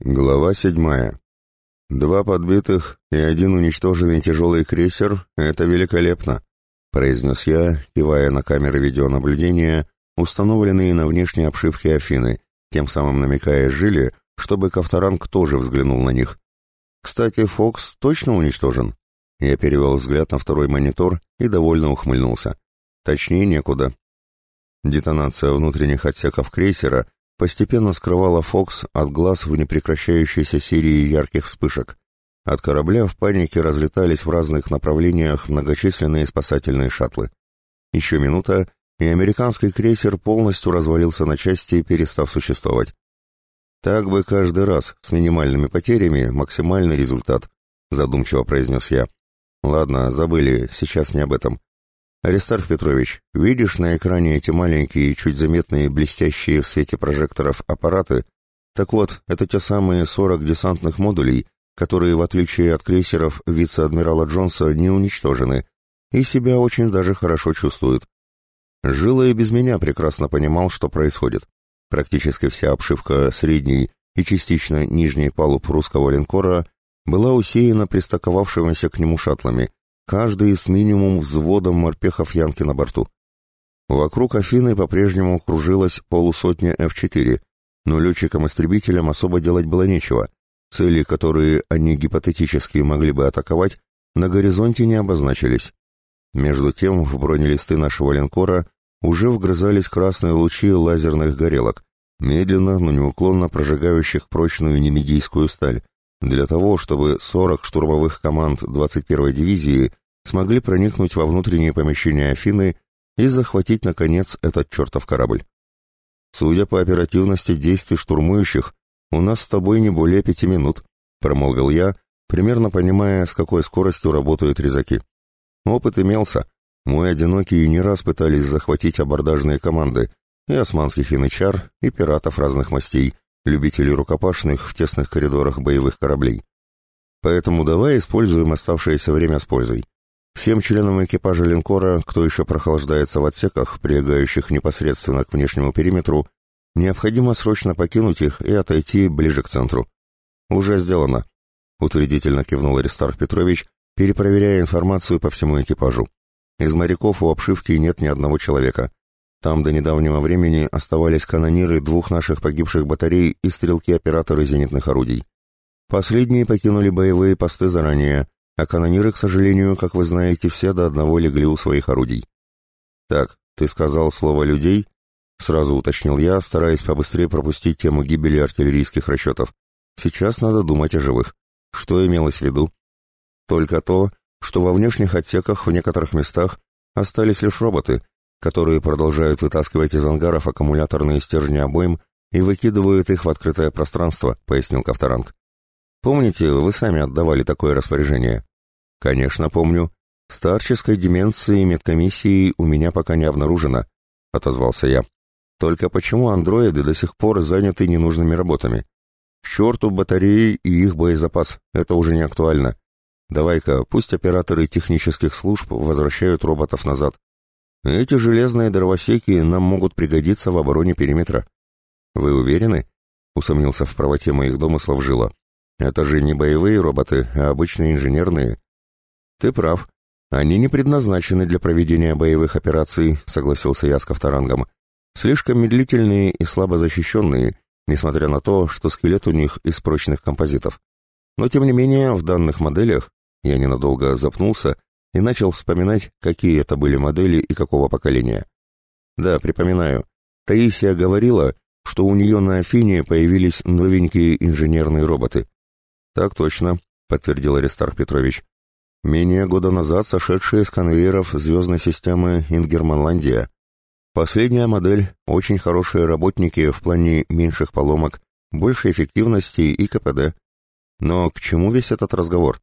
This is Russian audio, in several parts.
Глава седьмая. «Два подбитых и один уничтоженный тяжелый крейсер — это великолепно», — произнес я, кивая на камеры видеонаблюдения, установленные на внешней обшивке Афины, тем самым намекая Жиле, чтобы Ковторанг тоже взглянул на них. «Кстати, Фокс точно уничтожен?» Я перевел взгляд на второй монитор и довольно ухмыльнулся. Точнее, некуда. Детонация внутренних отсеков крейсера — постепенно скрывала Фокс от глаз в непрекращающейся серии ярких вспышек. От корабля в панике разлетались в разных направлениях многочисленные спасательные шаттлы. Еще минута, и американский крейсер полностью развалился на части, перестав существовать. «Так бы каждый раз, с минимальными потерями, максимальный результат», — задумчиво произнес я. «Ладно, забыли, сейчас не об этом. «Аристарх Петрович, видишь на экране эти маленькие, чуть заметные, блестящие в свете прожекторов аппараты? Так вот, это те самые 40 десантных модулей, которые, в отличие от крейсеров вице-адмирала Джонса, не уничтожены и себя очень даже хорошо чувствуют. Жила и без меня прекрасно понимал, что происходит. Практически вся обшивка средней и частично нижней палуб русского линкора была усеяна пристаковавшимися к нему шаттлами, каждый с минимум взводом морпехов Янки на борту. Вокруг Афины по-прежнему кружилась полусотня F-4, но летчикам-истребителям особо делать было нечего. Цели, которые они гипотетически могли бы атаковать, на горизонте не обозначились. Между тем в бронелисты нашего линкора уже вгрызались красные лучи лазерных горелок, медленно, но неуклонно прожигающих прочную немедийскую сталь, для того, чтобы 40 штурмовых команд 21-й дивизии смогли проникнуть во внутренние помещения Афины и захватить, наконец, этот чертов корабль. Судя по оперативности действий штурмующих, у нас с тобой не более пяти минут, промолвил я, примерно понимая, с какой скоростью работают резаки. Опыт имелся. Мой одинокий не раз пытались захватить абордажные команды, и османских янычар, и пиратов разных мастей, любителей рукопашных в тесных коридорах боевых кораблей. Поэтому давай используем оставшееся время с пользой. Всем членам экипажа линкора, кто еще прохлаждается в отсеках, прилегающих непосредственно к внешнему периметру, необходимо срочно покинуть их и отойти ближе к центру. Уже сделано. Утвердительно кивнул Аристарх Петрович, перепроверяя информацию по всему экипажу. Из моряков у обшивки нет ни одного человека. Там до недавнего времени оставались канониры двух наших погибших батарей и стрелки-операторы зенитных орудий. Последние покинули боевые посты заранее, а канониры, к сожалению, как вы знаете, все до одного легли у своих орудий. «Так, ты сказал слово «людей»?» — сразу уточнил я, стараясь побыстрее пропустить тему гибели артиллерийских расчетов. «Сейчас надо думать о живых. Что имелось в виду?» «Только то, что во внешних отсеках в некоторых местах остались лишь роботы, которые продолжают вытаскивать из ангаров аккумуляторные стержни обоим и выкидывают их в открытое пространство», — пояснил Ковторанг. «Помните, вы сами отдавали такое распоряжение?» «Конечно, помню. Старческой деменции медкомиссии у меня пока не обнаружено», — отозвался я. «Только почему андроиды до сих пор заняты ненужными работами? К черту батареи и их боезапас, это уже не актуально. Давай-ка, пусть операторы технических служб возвращают роботов назад. Эти железные дровосеки нам могут пригодиться в обороне периметра. Вы уверены? Усомнился в правоте моих домыслов Жила. Это же не боевые роботы, а обычные инженерные. Ты прав. Они не предназначены для проведения боевых операций, согласился я с Ковторангом. Слишком медлительные и слабо защищенные, несмотря на то, что скелет у них из прочных композитов. Но тем не менее, в данных моделях я ненадолго запнулся и начал вспоминать, какие это были модели и какого поколения. Да, припоминаю. Таисия говорила, что у нее на Афине появились новенькие инженерные роботы. Так точно, подтвердил Аристарх Петрович. Менее года назад сошедшие с конвейеров звездной системы Ингерманландия. Последняя модель, очень хорошие работники в плане меньших поломок, большей эффективности и КПД. Но к чему весь этот разговор?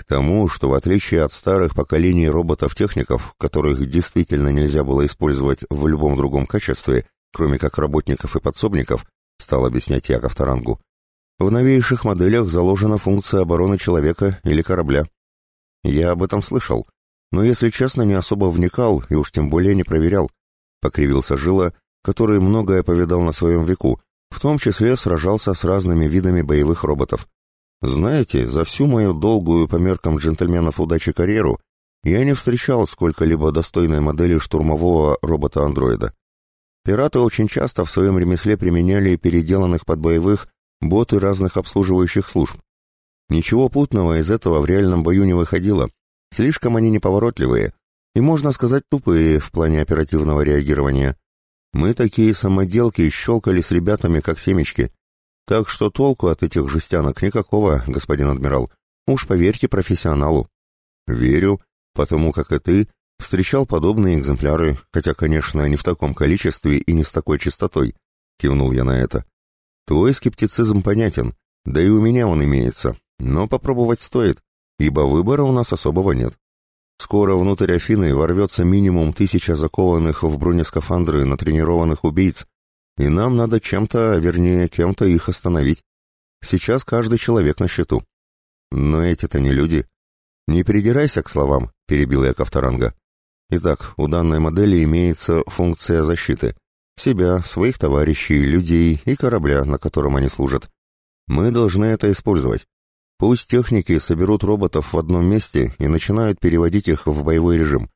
К тому, что в отличие от старых поколений роботов-техников, которых действительно нельзя было использовать в любом другом качестве, кроме как работников и подсобников, стал объяснять Яков Тарангу, в новейших моделях заложена функция обороны человека или корабля. Я об этом слышал, но, если честно, не особо вникал и уж тем более не проверял, покривился Жила, который многое повидал на своем веку, В том числе сражался с разными видами боевых роботов. Знаете, за всю мою долгую по меркам джентльменов удачи карьеру я не встречал сколько-либо достойной модели штурмового робота-андроида. Пираты очень часто в своем ремесле применяли переделанных под боевых боты разных обслуживающих служб. Ничего путного из этого в реальном бою не выходило, слишком они неповоротливые и, можно сказать, тупые в плане оперативного реагирования. Мы такие самоделки щелкали с ребятами, как семечки. Так что толку от этих жестянок никакого, господин адмирал. Уж поверьте профессионалу. Верю, потому как и ты встречал подобные экземпляры, хотя, конечно, не в таком количестве и не с такой частотой. Кивнул я на это. Твой скептицизм понятен, да и у меня он имеется, но попробовать стоит, ибо выбора у нас особого нет. Скоро внутрь Афины ворвется минимум тысяча закованных в бронескафандры натренированных убийц, и нам надо чем-то, вернее, кем-то их остановить. Сейчас каждый человек на счету. Но эти-то не люди. Не придирайся к словам, перебил я Ковторанга. Итак, у данной модели имеется функция защиты. Себя, своих товарищей, людей и корабля, на котором они служат. Мы должны это использовать. Пусть техники соберут роботов в одном месте и начинают переводить их в боевой режим.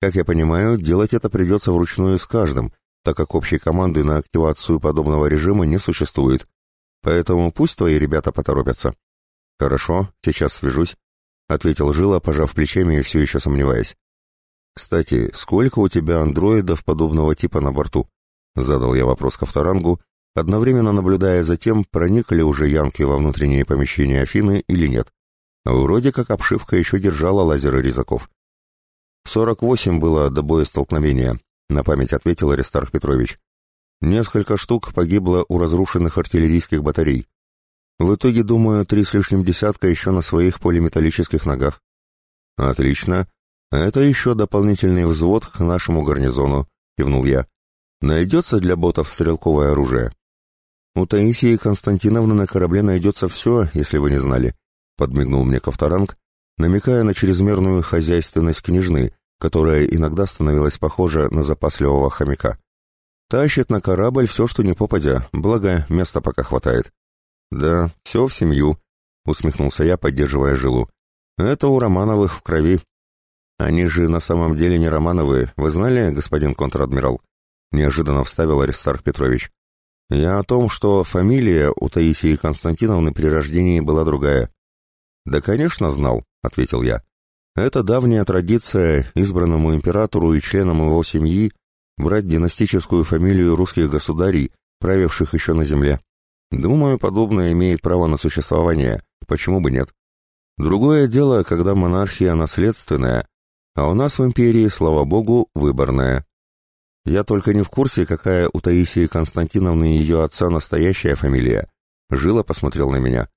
Как я понимаю, делать это придется вручную с каждым, так как общей команды на активацию подобного режима не существует. Поэтому пусть твои ребята поторопятся. Хорошо, сейчас свяжусь, ответил Жила, пожав плечами и все еще сомневаясь. Кстати, сколько у тебя андроидов подобного типа на борту? Задал я вопрос Ковторангу, одновременно наблюдая за тем, проникли уже янки во внутренние помещения Афины или нет. Вроде как обшивка еще держала лазеры резаков. «Сорок восемь было до боя столкновения», — на память ответил Аристарх Петрович. «Несколько штук погибло у разрушенных артиллерийских батарей. В итоге, думаю, три с лишним десятка еще на своих полиметаллических ногах». «Отлично. Это еще дополнительный взвод к нашему гарнизону», — кивнул я. «Найдется для ботов стрелковое оружие?» «У Таисии Константиновны на корабле найдется все, если вы не знали», — подмигнул мне Ковторанг, намекая на чрезмерную хозяйственность княжны, которая иногда становилась похожа на запасливого хомяка. «Тащит на корабль все, что не попадя, благо места пока хватает». «Да, все в семью», — усмехнулся я, поддерживая жилу. «Это у Романовых в крови». «Они же на самом деле не Романовы, вы знали, господин контр-адмирал?» — неожиданно вставил Аристарх Петрович. Я о том, что фамилия у Таисии Константиновны при рождении была другая. Да, конечно, знал, ответил я. Это давняя традиция избранному императору и членам его семьи брать династическую фамилию русских государей, правивших еще на земле. Думаю, подобное имеет право на существование, почему бы нет. Другое дело, когда монархия наследственная, а у нас в империи, слава богу, выборная. Я только не в курсе, какая у Таисии Константиновны и ее отца настоящая фамилия. Жила посмотрел на меня.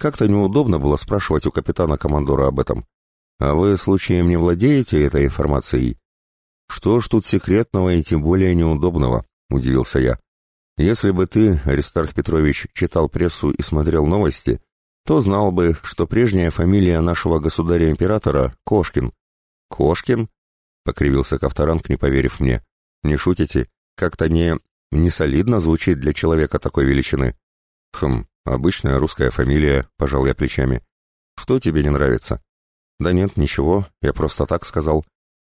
Как-то неудобно было спрашивать у капитана-командора об этом. А вы случаем не владеете этой информацией? Что ж тут секретного и тем более неудобного, удивился я. Если бы ты, Аристарх Петрович, читал прессу и смотрел новости, то знал бы, что прежняя фамилия нашего государя-императора — Кошкин. Кошкин? — покривился Ковторанг, не поверив мне. Не шутите? Как-то не... не солидно звучит для человека такой величины. Хм, обычная русская фамилия, пожал я плечами. Что тебе не нравится? Да нет, ничего, я просто так сказал.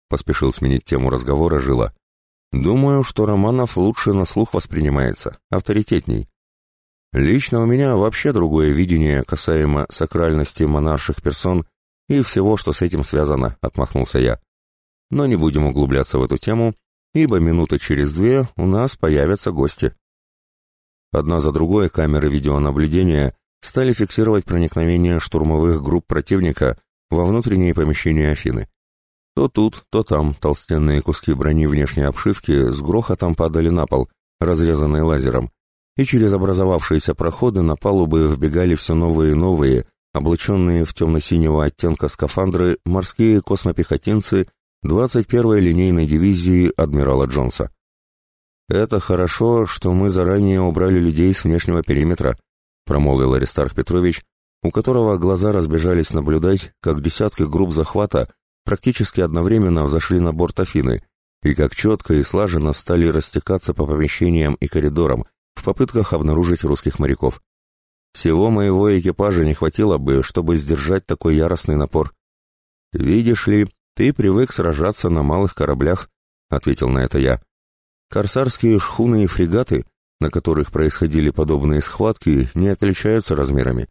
Поспешил сменить тему разговора Жила. Думаю, что Романов лучше на слух воспринимается, авторитетней. Лично у меня вообще другое видение касаемо сакральности монарших персон и всего, что с этим связано, отмахнулся я. Но не будем углубляться в эту тему, ибо минута через две у нас появятся гости. Одна за другой камеры видеонаблюдения стали фиксировать проникновение штурмовых групп противника во внутренние помещения Афины. То тут, то там толстенные куски брони внешней обшивки с грохотом падали на пол, разрезанные лазером, и через образовавшиеся проходы на палубы вбегали все новые и новые, облаченные в темно-синего оттенка скафандры, морские космопехотинцы 21-й линейной дивизии адмирала Джонса. «Это хорошо, что мы заранее убрали людей с внешнего периметра», промолвил Аристарх Петрович, у которого глаза разбежались наблюдать, как десятки групп захвата практически одновременно взошли на борт Афины и как четко и слаженно стали растекаться по помещениям и коридорам, в попытках обнаружить русских моряков. Всего моего экипажа не хватило бы, чтобы сдержать такой яростный напор. «Видишь ли, ты привык сражаться на малых кораблях», — ответил на это я. «Корсарские шхуны и фрегаты, на которых происходили подобные схватки, не отличаются размерами.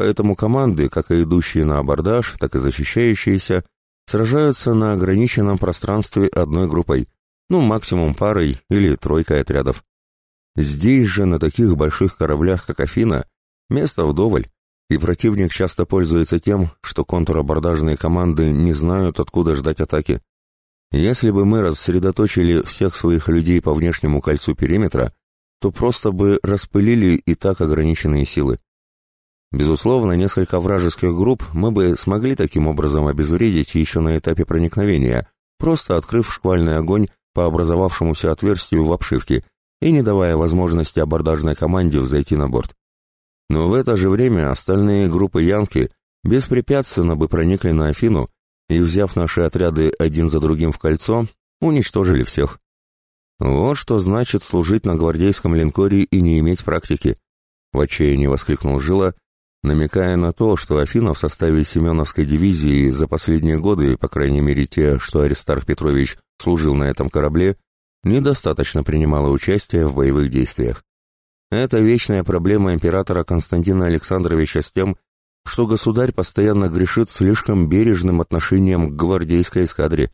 Поэтому команды, как и идущие на абордаж, так и защищающиеся, сражаются на ограниченном пространстве одной группой, ну, максимум парой или тройкой отрядов. Здесь же, на таких больших кораблях, как Афина, места вдоволь, и противник часто пользуется тем, что контрабордажные команды не знают, откуда ждать атаки. Если бы мы рассредоточили всех своих людей по внешнему кольцу периметра, то просто бы распылили и так ограниченные силы. Безусловно, несколько вражеских групп мы бы смогли таким образом обезвредить еще на этапе проникновения, просто открыв шквальный огонь по образовавшемуся отверстию в обшивке и не давая возможности абордажной команде взойти на борт. Но в это же время остальные группы Янки беспрепятственно бы проникли на Афину и, взяв наши отряды один за другим в кольцо, уничтожили всех. Вот что значит служить на гвардейском линкоре и не иметь практики. В отчаянии воскликнул Жила, намекая на то, что Афина в составе Семеновской дивизии за последние годы, по крайней мере те, что Аристарх Петрович служил на этом корабле, недостаточно принимала участие в боевых действиях. Это вечная проблема императора Константина Александровича с тем, что государь постоянно грешит слишком бережным отношением к гвардейской эскадре.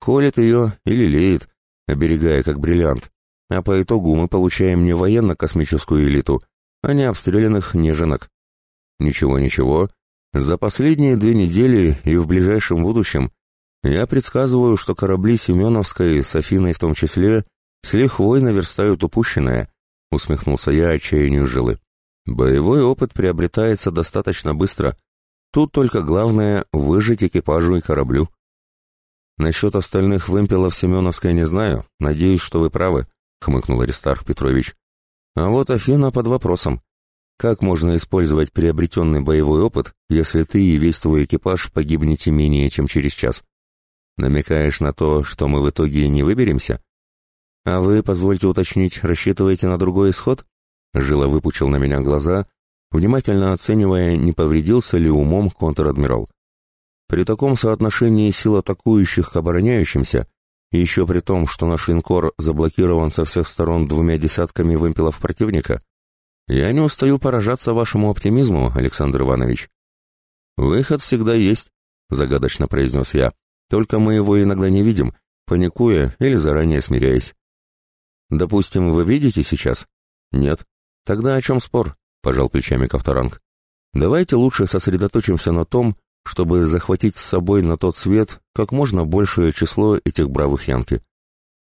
Холит ее или леет, оберегая как бриллиант. А по итогу мы получаем не военно-космическую элиту, а не обстрелянных неженок. Ничего-ничего, за последние две недели и в ближайшем будущем я предсказываю, что корабли Семеновской, с Афиной в том числе, с лихвой наверстают упущенное, — усмехнулся я отчаянию жилы. «Боевой опыт приобретается достаточно быстро. Тут только главное — выжить экипажу и кораблю». «Насчет остальных вымпелов Семеновской не знаю. Надеюсь, что вы правы», — хмыкнул Аристарх Петрович. «А вот Афина под вопросом. Как можно использовать приобретенный боевой опыт, если ты и весь твой экипаж погибнете менее чем через час? Намекаешь на то, что мы в итоге не выберемся?» «А вы, позвольте уточнить, рассчитываете на другой исход?» Жила выпучил на меня глаза, внимательно оценивая, не повредился ли умом контр-адмирал. При таком соотношении сил атакующих к обороняющимся, еще при том, что наш линкор заблокирован со всех сторон двумя десятками вымпелов противника, я не устаю поражаться вашему оптимизму, Александр Иванович. «Выход всегда есть», — загадочно произнес я, — «только мы его иногда не видим, паникуя или заранее смиряясь. Допустим, вы видите сейчас? Нет. Тогда о чем спор? Пожал плечами Ковторанг. Давайте лучше сосредоточимся на том, чтобы захватить с собой на тот свет как можно большее число этих бравых янки.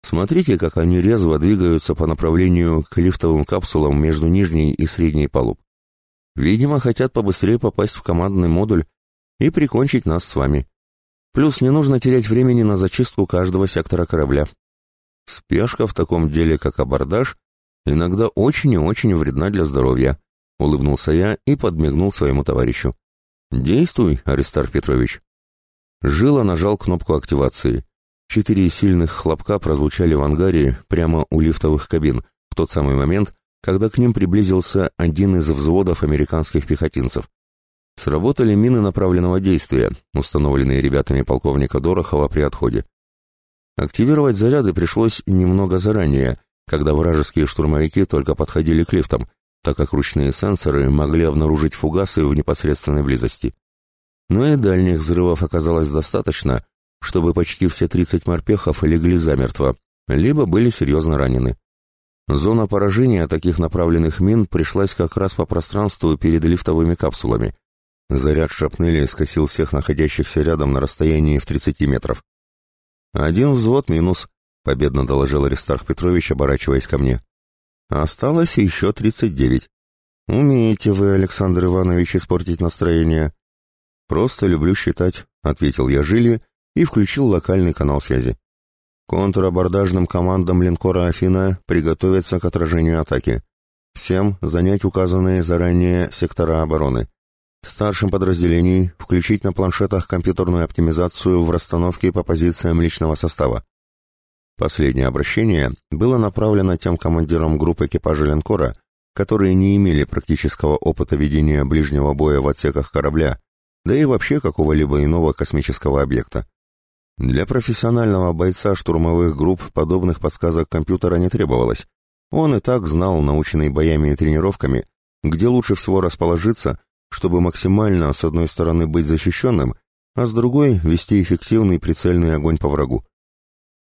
Смотрите, как они резво двигаются по направлению к лифтовым капсулам между нижней и средней палуб. Видимо, хотят побыстрее попасть в командный модуль и прикончить нас с вами. Плюс не нужно терять времени на зачистку каждого сектора корабля. Спешка в таком деле, как абордаж, иногда очень и очень вредна для здоровья, улыбнулся я и подмигнул своему товарищу. Действуй, Аристарх Петрович. Жила нажал кнопку активации. Четыре сильных хлопка прозвучали в ангаре прямо у лифтовых кабин в тот самый момент, когда к ним приблизился один из взводов американских пехотинцев. Сработали мины направленного действия, установленные ребятами полковника Дорохова при отходе. Активировать заряды пришлось немного заранее, когда вражеские штурмовики только подходили к лифтам, так как ручные сенсоры могли обнаружить фугасы в непосредственной близости. Но и дальних взрывов оказалось достаточно, чтобы почти все 30 морпехов легли замертво, либо были серьезно ранены. Зона поражения таких направленных мин пришлась как раз по пространству перед лифтовыми капсулами. Заряд шрапнели скосил всех находящихся рядом на расстоянии в 30 метров. «Один взвод минус», — победно доложил Аристарх Петрович, оборачиваясь ко мне. «Осталось еще тридцать девять. Умеете вы, Александр Иванович, испортить настроение?» «Просто люблю считать», — ответил я Жили и включил локальный канал связи. Контрабордажным командам линкора «Афина» приготовиться к отражению атаки. Всем занять указанные заранее сектора обороны. Старшим подразделений включить на планшетах компьютерную оптимизацию в расстановке по позициям личного состава. Последнее обращение было направлено тем командирам групп экипажа линкора, которые не имели практического опыта ведения ближнего боя в отсеках корабля, да и вообще какого-либо иного космического объекта. Для профессионального бойца штурмовых групп подобных подсказок компьютера не требовалось. Он и так знал, наученный боями и тренировками, где лучше всего расположиться, чтобы максимально с одной стороны быть защищенным, а с другой вести эффективный прицельный огонь по врагу.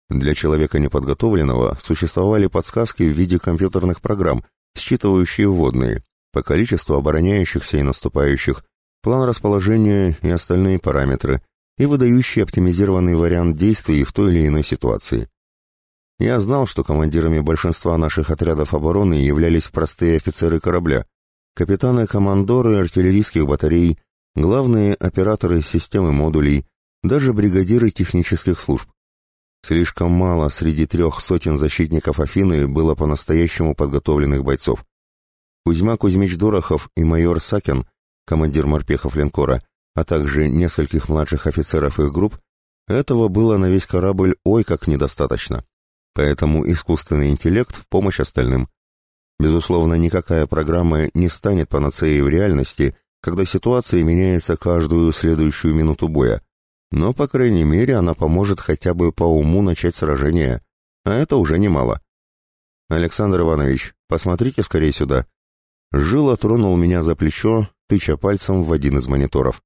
Для человека неподготовленного существовали подсказки в виде компьютерных программ, считывающие вводные, по количеству обороняющихся и наступающих, план расположения и остальные параметры, и выдающий оптимизированный вариант действий в той или иной ситуации. Я знал, что командирами большинства наших отрядов обороны являлись простые офицеры корабля, капитаны-командоры артиллерийских батарей, главные операторы системы модулей, даже бригадиры технических служб. Слишком мало среди трех сотен защитников Афины было по-настоящему подготовленных бойцов. Кузьма Кузьмич Дорохов и майор Сакин, командир морпехов линкора, а также нескольких младших офицеров их групп, этого было на весь корабль ой как недостаточно. Поэтому искусственный интеллект в помощь остальным. Безусловно, никакая программа не станет панацеей в реальности, когда ситуация меняется каждую следующую минуту боя, но, по крайней мере, она поможет хотя бы по уму начать сражение, а это уже немало. «Александр Иванович, посмотрите скорее сюда». Жила тронул меня за плечо, тыча пальцем в один из мониторов.